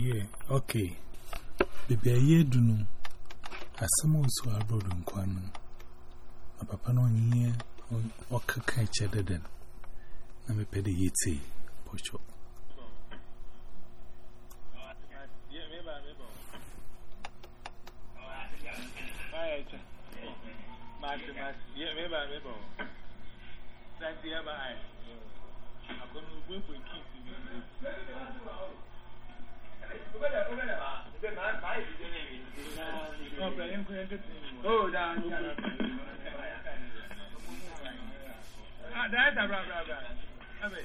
Yeah, okay. Baby, I hear do know. As someone so abroad in Kwano, my papa no one or can't each other then. I'm a petty yeti, Pocho. That's the other eye. I'm going to go for a kiss. 过来咧，过来咧嘛，这边马马有几间那边，哦，百零块钱一天，哦，那，啊，那也差不多，差不多，可以。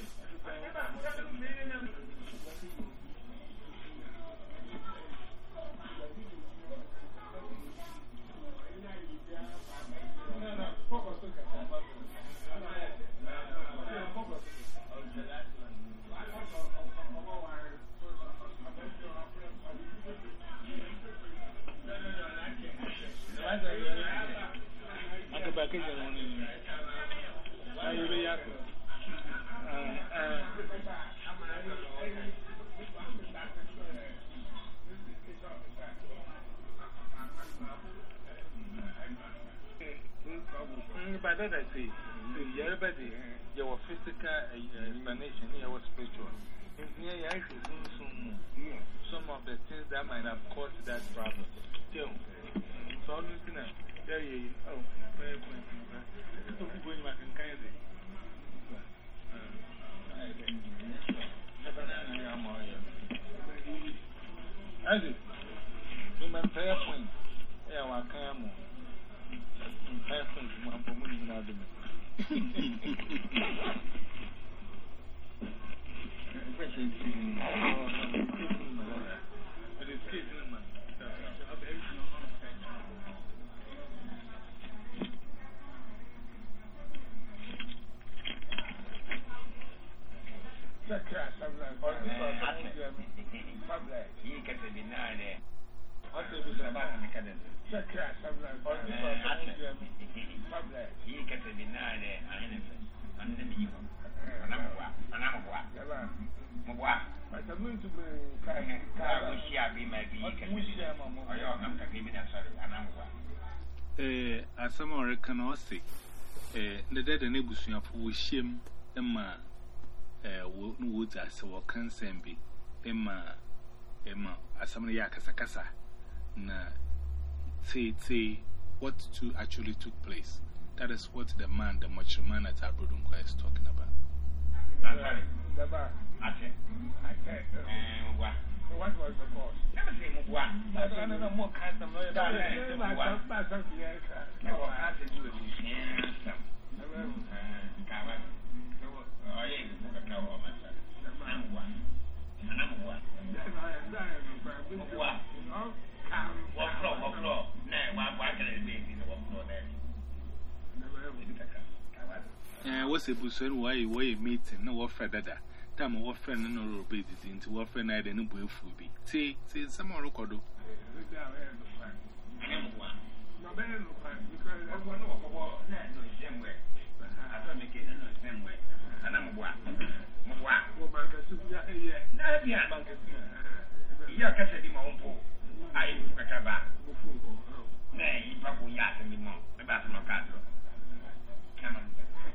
said, I your uh, explanation, your spiritual. Some of the things that might have caused that problem. So, i yeah, yeah, oh, uh, uh, very good. I'm going asɛm a ɔreka na ɔse ne dada no abusuafo wɔhyiam ma na wɔdzi asɛ wɔka nsɛm bi ma asɛm no yɛ akasakasa say, say what to actually took place. That is what the man, the mature man at Abrodunqua is talking about. Okay. Okay. Um, what? What was the cause? because a buson why why a meeting, no offer dada. Tam offer no no baby into offer night and a boy for be. See, see, some more record. Yeah, I said, I'm on pool. I am a cabal. Nay, you probably got me more about my castle. Come on.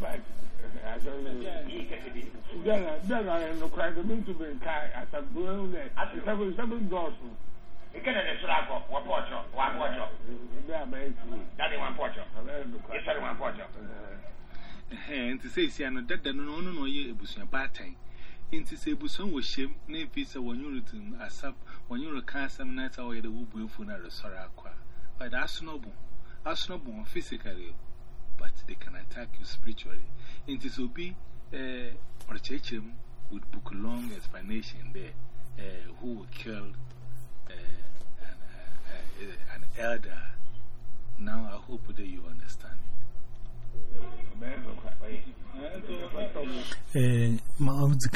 Dẹ́nà ẹnukura ẹ̀dọ́ mi tún bẹ̀rẹ̀ ká àtàbùrù ẹ̀hún lẹ̀ ìsẹ́gun ìsẹ́gun dọ̀ọ̀sù. Ìkéde ní sọ́ra kọ, wọ́n pọ̀ ọ̀jọ́, wọ́n á pọ̀ ọ̀jọ́. Ìgbé àbẹ́ ètò. Dáde wọn pọ̀ ọ̀jọ́. Ìsẹ́gun wọn pọ̀ ọ̀jọ́. Nti sẹ́ ìsí àná dẹ́dẹ́ nínú ọ̀nà náà yẹ ebusua báàtàn. Nti sẹ́ ebusua wọ̀ hyẹ́ mu náà fi sẹ́ wọ́n yóò tún asap, wọ́n yóò ká asam náà sẹ́ wọ́n yẹ dẹ́ wọ́n bu efu náà rẹ̀ sọ́ra akọ. Bàdà asọ́nà bù, asọ́nà but they can attack you spiritually. And this will be uh, or Chechem would book long explanation there uh, who killed uh, an, uh, an elder. Now I hope that you understand it. My you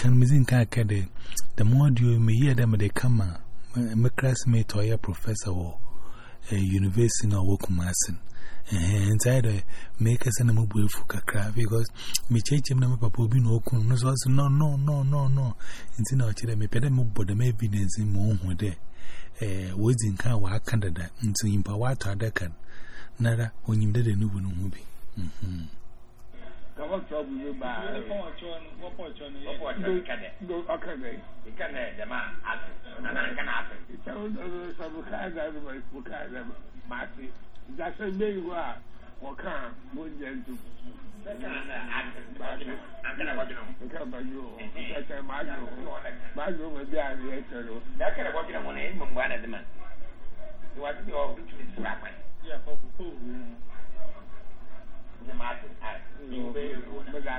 can be The more you may hear them, they come. My classmate or your professor. a university na work massing. And I make us an amable for Kakra because me change him, my papa, be no con, no, no, no, no, no, no. And see now, Chile, me pet him up, but the may be dancing more one day. A words in car were to Nada, when you new one movie. Mhm. mate dasɛ mbɛyi hɔ a wɔka mogya ntom maadwo ma bi a yɛkyɛ no meda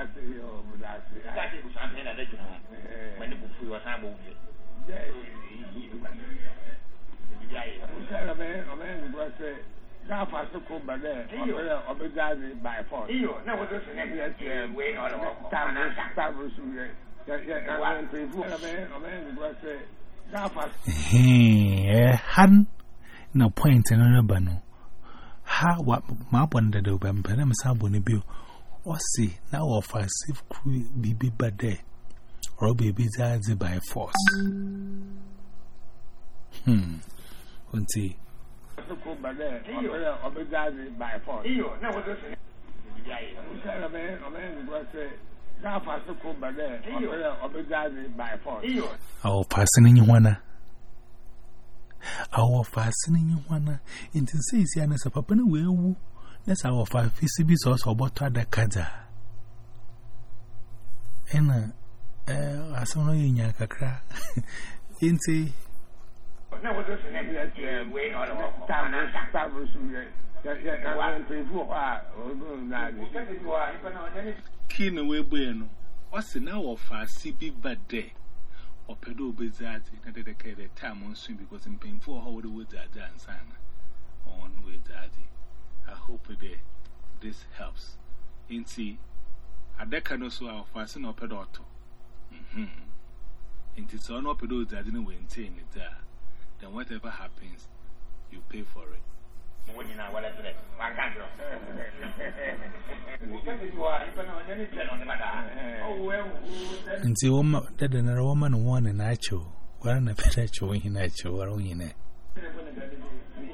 ase yɛ meda ase káfa eh, han na point ní rẹba no? ha wa máa bọ̀ ní dada ọba mpẹ́rẹ́ mi sábọ̀ níbí o ọ̀sì náà wọ̀ fà sí bíbí bá dẹ́ẹ̀ or baby daddy by force. Hmm. Unti. Our passing in Yuana. Our passing in Yuana. It says, Yanis, a papa, and we will. That's our five fifty beats also about to other Kaza. And Eh, I saw no in Yakakra. In see, no, what is the name that you're waiting on? Tamus, Tamus, Kina we bueno, what's an hour for a CB bad day? Or pedo bizarre, not dedicated time on soon because I'm paying for how the woods are done, son. On with daddy. I hope that eh, this helps. In see, a decade or so, I'll fasten up a daughter. Into so no those that didn't maintain it there. Then whatever happens, you pay for it. And see, woman, that another woman won an actual. Why not a pet in actual or in it?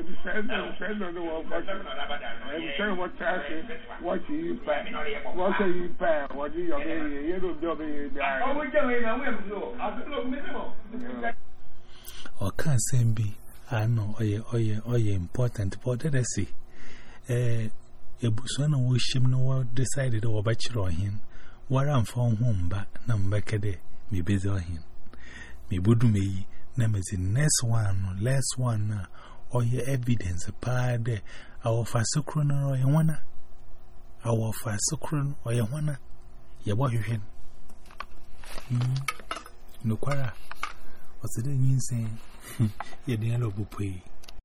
ebisa na ebisa bi ɔbɛ yie bi ayɛ. ɔwɔ jɛ wɔyɛ na wɔyɛ muso asopɛ omi ne mɔ. ɔka nsɛm bi ano ɔyɛ ɔyɛ ɔyɛ important but ɔdɛdɛ si ɛɛ ebusua na wɔhyɛm na wɔdecide dɛ wɔbɛkyerɛ ɔhen wɔara mfa ho mba na mi dɛ mebɛdze next one last one na or your evidence, pardon, our fasocron or your one, our fasocron or your one, your boy, you hen, No quarrel. What's the name saying? Your dear, no boy.